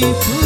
sweet.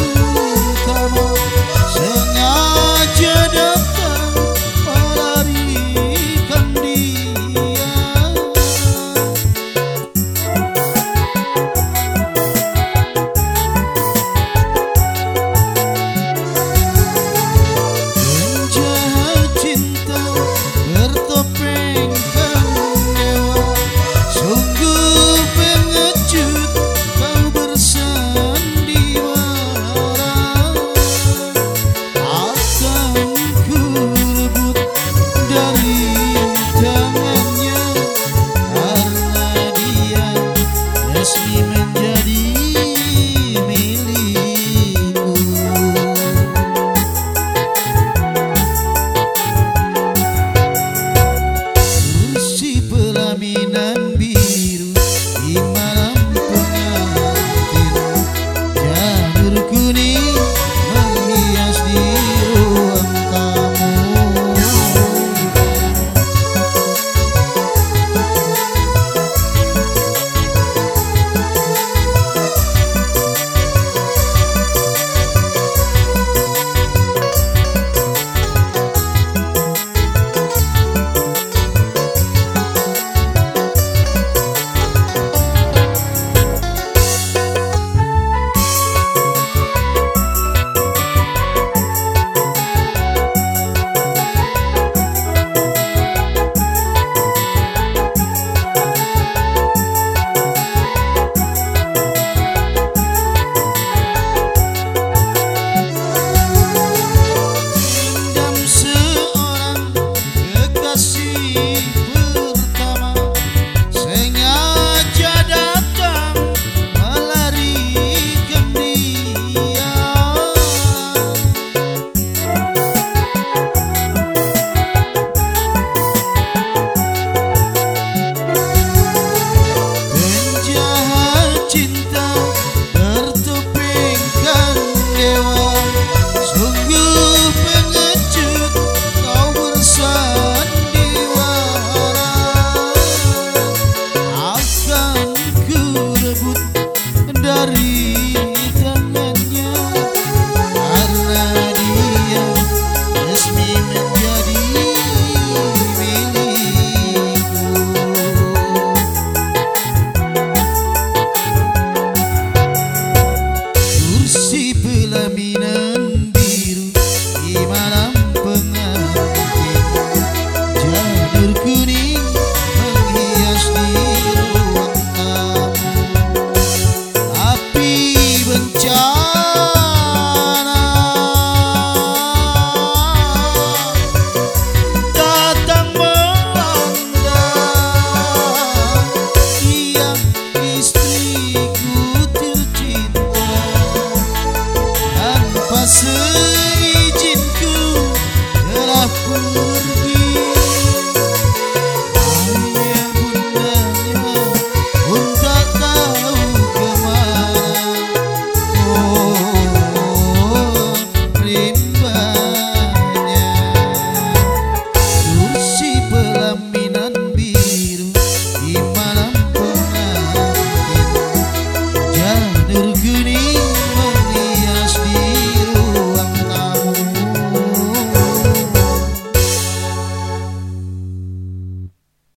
是。